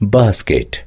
basket.